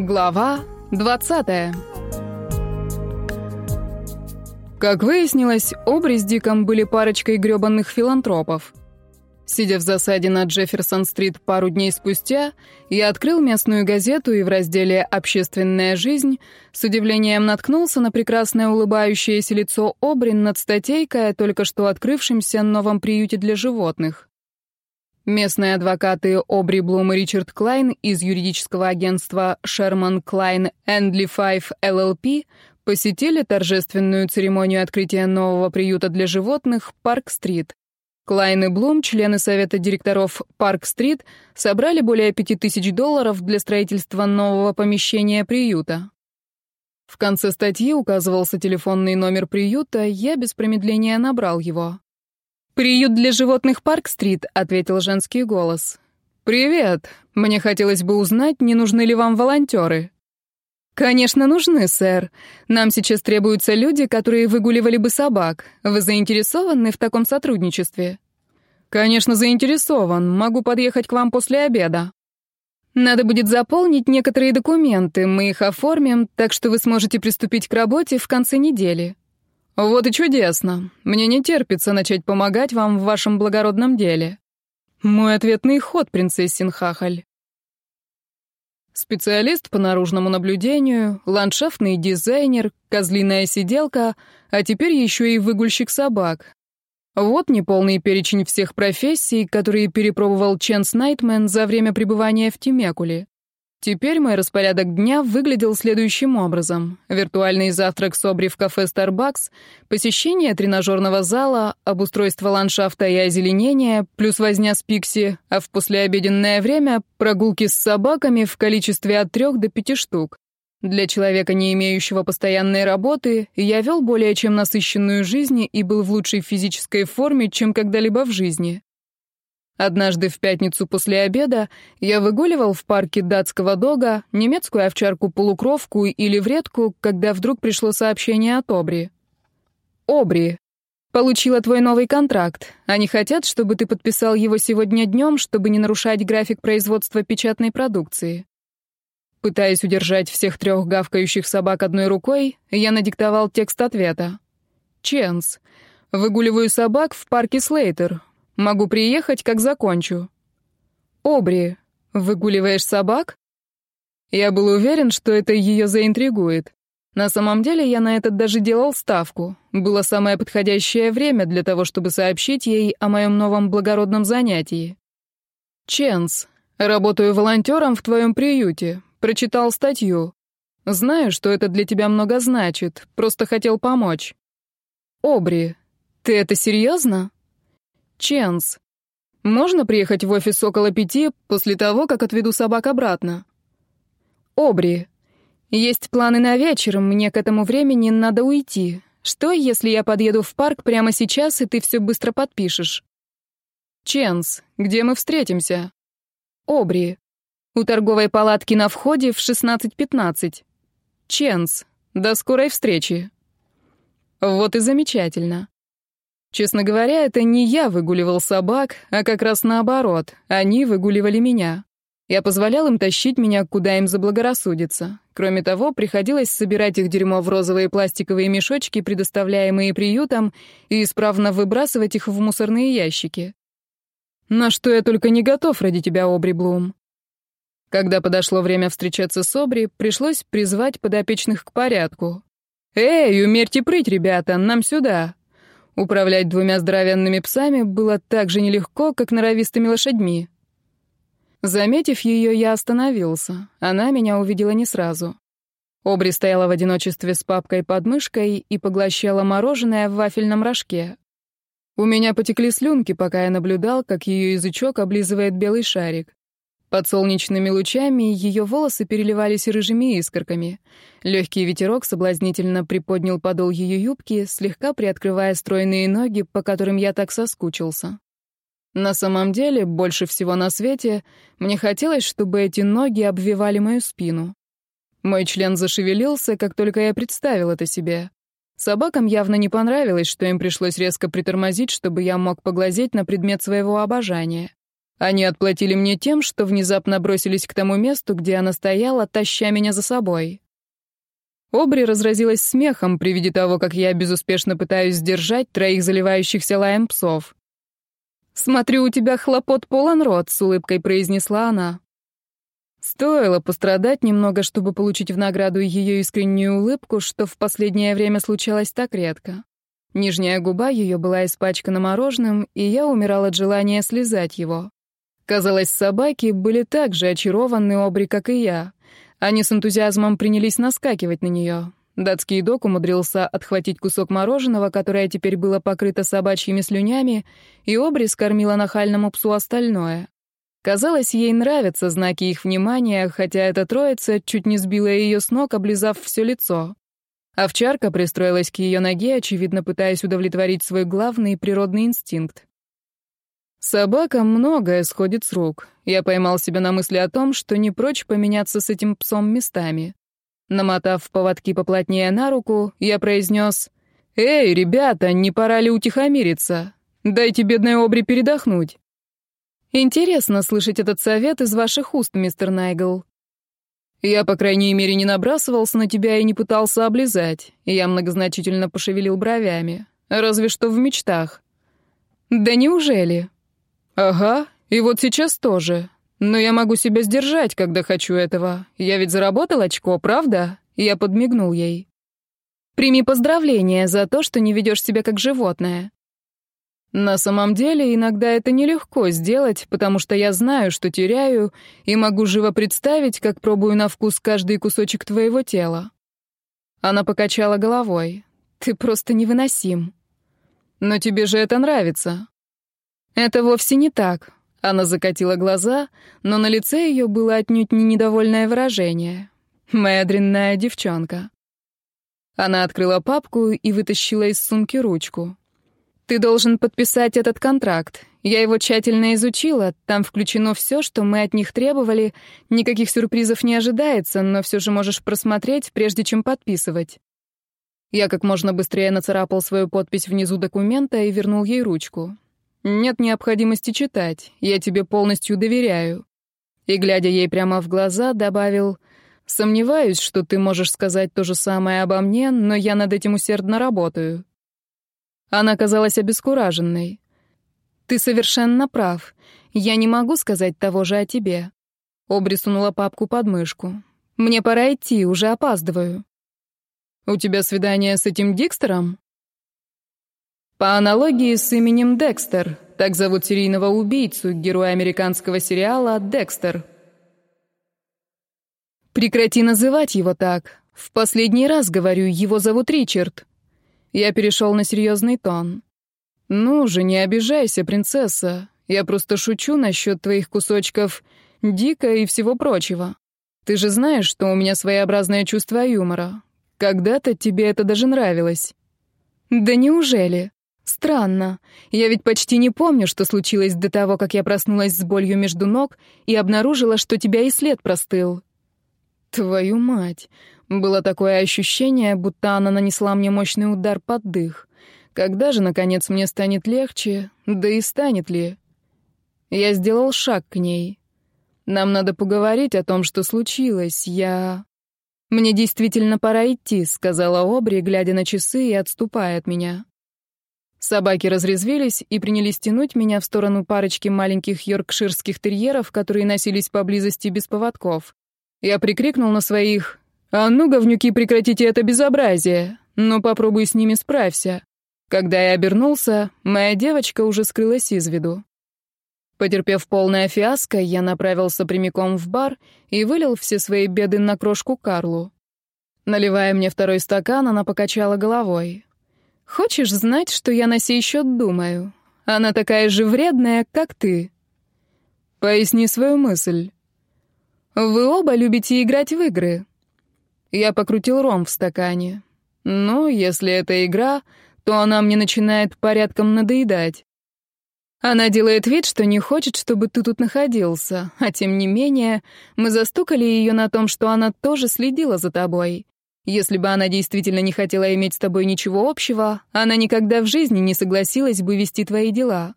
Глава 20 Как выяснилось, Обри с Диком были парочкой грёбанных филантропов. Сидя в засаде на Джефферсон-стрит пару дней спустя, я открыл местную газету и в разделе «Общественная жизнь» с удивлением наткнулся на прекрасное улыбающееся лицо Обрин над статейкой о только что открывшемся новом приюте для животных. Местные адвокаты Обри Блум и Ричард Клайн из юридического агентства Шерман Клайн Эндли Файв LLP посетили торжественную церемонию открытия нового приюта для животных Парк-стрит. Клайн и Блум, члены совета директоров Парк-стрит, собрали более 5000 долларов для строительства нового помещения приюта. В конце статьи указывался телефонный номер приюта, я без промедления набрал его. «Приют для животных Парк-стрит», — ответил женский голос. «Привет. Мне хотелось бы узнать, не нужны ли вам волонтеры?» «Конечно, нужны, сэр. Нам сейчас требуются люди, которые выгуливали бы собак. Вы заинтересованы в таком сотрудничестве?» «Конечно, заинтересован. Могу подъехать к вам после обеда». «Надо будет заполнить некоторые документы, мы их оформим, так что вы сможете приступить к работе в конце недели». «Вот и чудесно. Мне не терпится начать помогать вам в вашем благородном деле. Мой ответный ход, принцессин Хахаль». Специалист по наружному наблюдению, ландшафтный дизайнер, козлиная сиделка, а теперь еще и выгульщик собак. Вот неполный перечень всех профессий, которые перепробовал Ченс Найтмен за время пребывания в Тимекуле. Теперь мой распорядок дня выглядел следующим образом. Виртуальный завтрак Собри в кафе Starbucks, посещение тренажерного зала, обустройство ландшафта и озеленение, плюс возня с Пикси, а в послеобеденное время прогулки с собаками в количестве от трех до пяти штук. Для человека, не имеющего постоянной работы, я вел более чем насыщенную жизнь и был в лучшей физической форме, чем когда-либо в жизни. Однажды в пятницу после обеда я выгуливал в парке датского дога немецкую овчарку-полукровку или вредку, когда вдруг пришло сообщение от Обри. «Обри, получила твой новый контракт. Они хотят, чтобы ты подписал его сегодня днем, чтобы не нарушать график производства печатной продукции». Пытаясь удержать всех трех гавкающих собак одной рукой, я надиктовал текст ответа. «Ченс, выгуливаю собак в парке Слейтер. Могу приехать, как закончу. Обри, выгуливаешь собак? Я был уверен, что это ее заинтригует. На самом деле я на этот даже делал ставку. Было самое подходящее время для того, чтобы сообщить ей о моем новом благородном занятии. Ченс, работаю волонтером в твоем приюте. Прочитал статью. Знаю, что это для тебя много значит. Просто хотел помочь. Обри, ты это серьезно? Ченс. Можно приехать в офис около пяти после того, как отведу собак обратно? Обри. Есть планы на вечер, мне к этому времени надо уйти. Что, если я подъеду в парк прямо сейчас, и ты все быстро подпишешь? Ченс, где мы встретимся? Обри. У торговой палатки на входе в 16.15. Ченс, до скорой встречи. Вот и замечательно. Честно говоря, это не я выгуливал собак, а как раз наоборот, они выгуливали меня. Я позволял им тащить меня, куда им заблагорассудится. Кроме того, приходилось собирать их дерьмо в розовые пластиковые мешочки, предоставляемые приютом, и исправно выбрасывать их в мусорные ящики. На что я только не готов ради тебя, Обри Блум. Когда подошло время встречаться с Обри, пришлось призвать подопечных к порядку. «Эй, умерьте прыть, ребята, нам сюда!» Управлять двумя здоровенными псами было так же нелегко, как норовистыми лошадьми. Заметив ее, я остановился. Она меня увидела не сразу. Обри стояла в одиночестве с папкой под мышкой и поглощала мороженое в вафельном рожке. У меня потекли слюнки, пока я наблюдал, как ее язычок облизывает белый шарик. Под солнечными лучами ее волосы переливались рыжими искорками. Легкий ветерок соблазнительно приподнял подол ее юбки, слегка приоткрывая стройные ноги, по которым я так соскучился. На самом деле, больше всего на свете, мне хотелось, чтобы эти ноги обвивали мою спину. Мой член зашевелился, как только я представил это себе. Собакам явно не понравилось, что им пришлось резко притормозить, чтобы я мог поглазеть на предмет своего обожания. Они отплатили мне тем, что внезапно бросились к тому месту, где она стояла, таща меня за собой. Обри разразилась смехом при виде того, как я безуспешно пытаюсь сдержать троих заливающихся лаем псов. «Смотрю, у тебя хлопот полон рот», — с улыбкой произнесла она. Стоило пострадать немного, чтобы получить в награду ее искреннюю улыбку, что в последнее время случалось так редко. Нижняя губа ее была испачкана мороженым, и я умирал от желания слезать его. Казалось, собаки были так же очарованы Обри, как и я. Они с энтузиазмом принялись наскакивать на нее. Датский док умудрился отхватить кусок мороженого, которое теперь было покрыто собачьими слюнями, и Обри скормила нахальному псу остальное. Казалось, ей нравятся знаки их внимания, хотя эта троица чуть не сбила ее с ног, облизав все лицо. Овчарка пристроилась к ее ноге, очевидно, пытаясь удовлетворить свой главный природный инстинкт. Собака многое сходит с рук. Я поймал себя на мысли о том, что не прочь поменяться с этим псом местами. Намотав поводки поплотнее на руку, я произнес «Эй, ребята, не пора ли утихомириться? Дайте бедной Обри передохнуть». Интересно слышать этот совет из ваших уст, мистер Найгл. Я, по крайней мере, не набрасывался на тебя и не пытался облизать. Я многозначительно пошевелил бровями. Разве что в мечтах. Да неужели? «Ага, и вот сейчас тоже. Но я могу себя сдержать, когда хочу этого. Я ведь заработал очко, правда?» Я подмигнул ей. «Прими поздравления за то, что не ведешь себя как животное». «На самом деле, иногда это нелегко сделать, потому что я знаю, что теряю, и могу живо представить, как пробую на вкус каждый кусочек твоего тела». Она покачала головой. «Ты просто невыносим». «Но тебе же это нравится. «Это вовсе не так». Она закатила глаза, но на лице ее было отнюдь не недовольное выражение. «Моя дрянная девчонка». Она открыла папку и вытащила из сумки ручку. «Ты должен подписать этот контракт. Я его тщательно изучила, там включено все, что мы от них требовали, никаких сюрпризов не ожидается, но все же можешь просмотреть, прежде чем подписывать». Я как можно быстрее нацарапал свою подпись внизу документа и вернул ей ручку. Нет необходимости читать, я тебе полностью доверяю. И, глядя ей прямо в глаза, добавил, «Сомневаюсь, что ты можешь сказать то же самое обо мне, но я над этим усердно работаю». Она казалась обескураженной. «Ты совершенно прав. Я не могу сказать того же о тебе». Обри сунула папку под мышку. «Мне пора идти, уже опаздываю». «У тебя свидание с этим Дикстером?» По аналогии с именем Декстер, так зовут серийного убийцу, героя американского сериала «Декстер». Прекрати называть его так. В последний раз говорю, его зовут Ричард. Я перешел на серьезный тон. Ну же, не обижайся, принцесса. Я просто шучу насчет твоих кусочков «Дика» и всего прочего. Ты же знаешь, что у меня своеобразное чувство юмора. Когда-то тебе это даже нравилось. Да неужели? Странно. Я ведь почти не помню, что случилось до того, как я проснулась с болью между ног и обнаружила, что тебя и след простыл. Твою мать. Было такое ощущение, будто она нанесла мне мощный удар под дых. Когда же, наконец, мне станет легче? Да и станет ли? Я сделал шаг к ней. Нам надо поговорить о том, что случилось. Я... «Мне действительно пора идти», — сказала Обри, глядя на часы и отступая от меня. Собаки разрезвились и принялись тянуть меня в сторону парочки маленьких йоркширских терьеров, которые носились поблизости без поводков. Я прикрикнул на своих «А ну, говнюки, прекратите это безобразие! Но попробуй с ними справься!» Когда я обернулся, моя девочка уже скрылась из виду. Потерпев полное фиаско, я направился прямиком в бар и вылил все свои беды на крошку Карлу. Наливая мне второй стакан, она покачала головой. Хочешь знать, что я на сей счет думаю? Она такая же вредная, как ты. Поясни свою мысль. Вы оба любите играть в игры. Я покрутил ром в стакане. Ну, если это игра, то она мне начинает порядком надоедать. Она делает вид, что не хочет, чтобы ты тут находился, а тем не менее мы застукали ее на том, что она тоже следила за тобой. Если бы она действительно не хотела иметь с тобой ничего общего, она никогда в жизни не согласилась бы вести твои дела.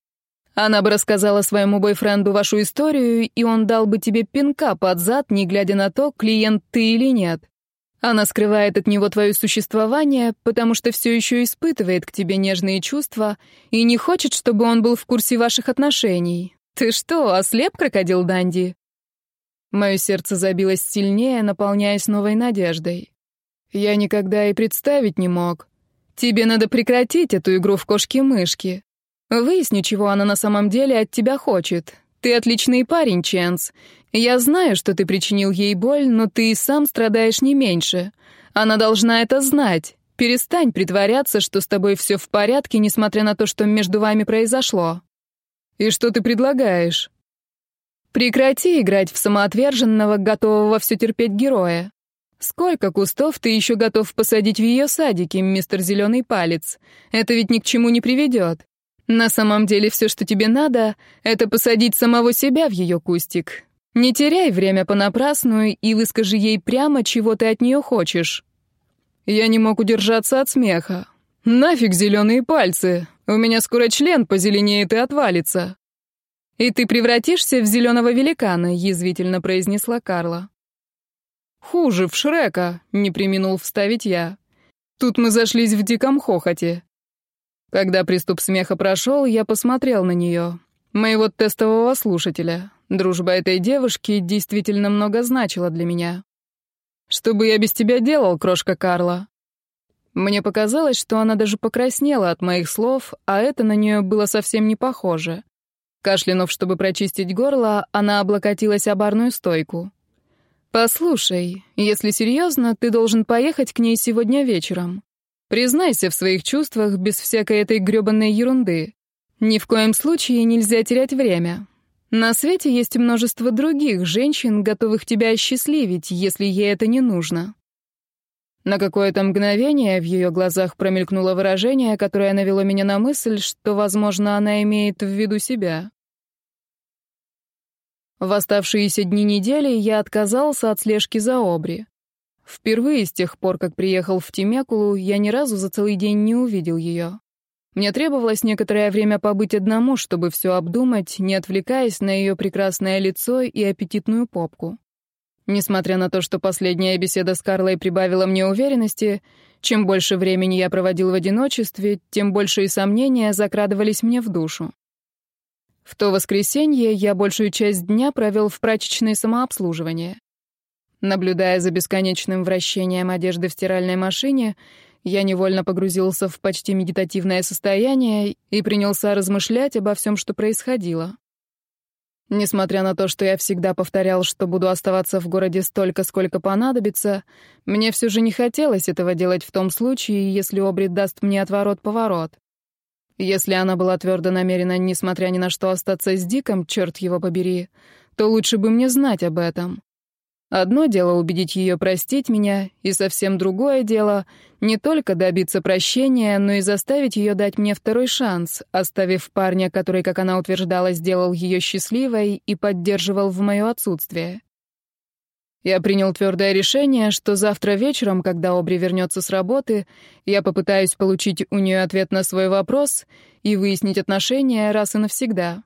Она бы рассказала своему бойфренду вашу историю, и он дал бы тебе пинка под зад, не глядя на то, клиент ты или нет. Она скрывает от него твое существование, потому что все еще испытывает к тебе нежные чувства и не хочет, чтобы он был в курсе ваших отношений. Ты что, ослеп, крокодил Данди? Мое сердце забилось сильнее, наполняясь новой надеждой. Я никогда и представить не мог. Тебе надо прекратить эту игру в кошки-мышки. Выясни, чего она на самом деле от тебя хочет. Ты отличный парень, Ченс. Я знаю, что ты причинил ей боль, но ты и сам страдаешь не меньше. Она должна это знать. Перестань притворяться, что с тобой все в порядке, несмотря на то, что между вами произошло. И что ты предлагаешь? Прекрати играть в самоотверженного, готового все терпеть героя. Сколько кустов ты еще готов посадить в ее садике, мистер Зеленый Палец? Это ведь ни к чему не приведет. На самом деле все, что тебе надо, это посадить самого себя в ее кустик. Не теряй время понапрасну и выскажи ей прямо, чего ты от нее хочешь. Я не мог удержаться от смеха. Нафиг зеленые пальцы. У меня скоро член позеленеет и отвалится. И ты превратишься в зеленого великана, язвительно произнесла Карла. «Хуже, в Шрека», — не применул вставить я. «Тут мы зашлись в диком хохоте». Когда приступ смеха прошел, я посмотрел на нее, моего тестового слушателя. Дружба этой девушки действительно много значила для меня. «Что бы я без тебя делал, крошка Карла?» Мне показалось, что она даже покраснела от моих слов, а это на нее было совсем не похоже. Кашлянув, чтобы прочистить горло, она облокотилась о барную стойку. «Послушай, если серьезно, ты должен поехать к ней сегодня вечером. Признайся в своих чувствах без всякой этой грёбаной ерунды. Ни в коем случае нельзя терять время. На свете есть множество других женщин, готовых тебя осчастливить, если ей это не нужно». На какое-то мгновение в ее глазах промелькнуло выражение, которое навело меня на мысль, что, возможно, она имеет в виду себя. В оставшиеся дни недели я отказался от слежки за Обри. Впервые с тех пор, как приехал в Тимекулу, я ни разу за целый день не увидел ее. Мне требовалось некоторое время побыть одному, чтобы все обдумать, не отвлекаясь на ее прекрасное лицо и аппетитную попку. Несмотря на то, что последняя беседа с Карлой прибавила мне уверенности, чем больше времени я проводил в одиночестве, тем больше и сомнения закрадывались мне в душу. В то воскресенье я большую часть дня провел в прачечной самообслуживании. Наблюдая за бесконечным вращением одежды в стиральной машине, я невольно погрузился в почти медитативное состояние и принялся размышлять обо всем, что происходило. Несмотря на то, что я всегда повторял, что буду оставаться в городе столько, сколько понадобится, мне все же не хотелось этого делать в том случае, если Обри даст мне отворот-поворот. Если она была твердо намерена, несмотря ни на что, остаться с Диком, черт его побери, то лучше бы мне знать об этом. Одно дело убедить ее простить меня, и совсем другое дело не только добиться прощения, но и заставить ее дать мне второй шанс, оставив парня, который, как она утверждала, сделал ее счастливой и поддерживал в мое отсутствие. Я принял твердое решение, что завтра вечером, когда Обри вернется с работы, я попытаюсь получить у нее ответ на свой вопрос и выяснить отношения раз и навсегда.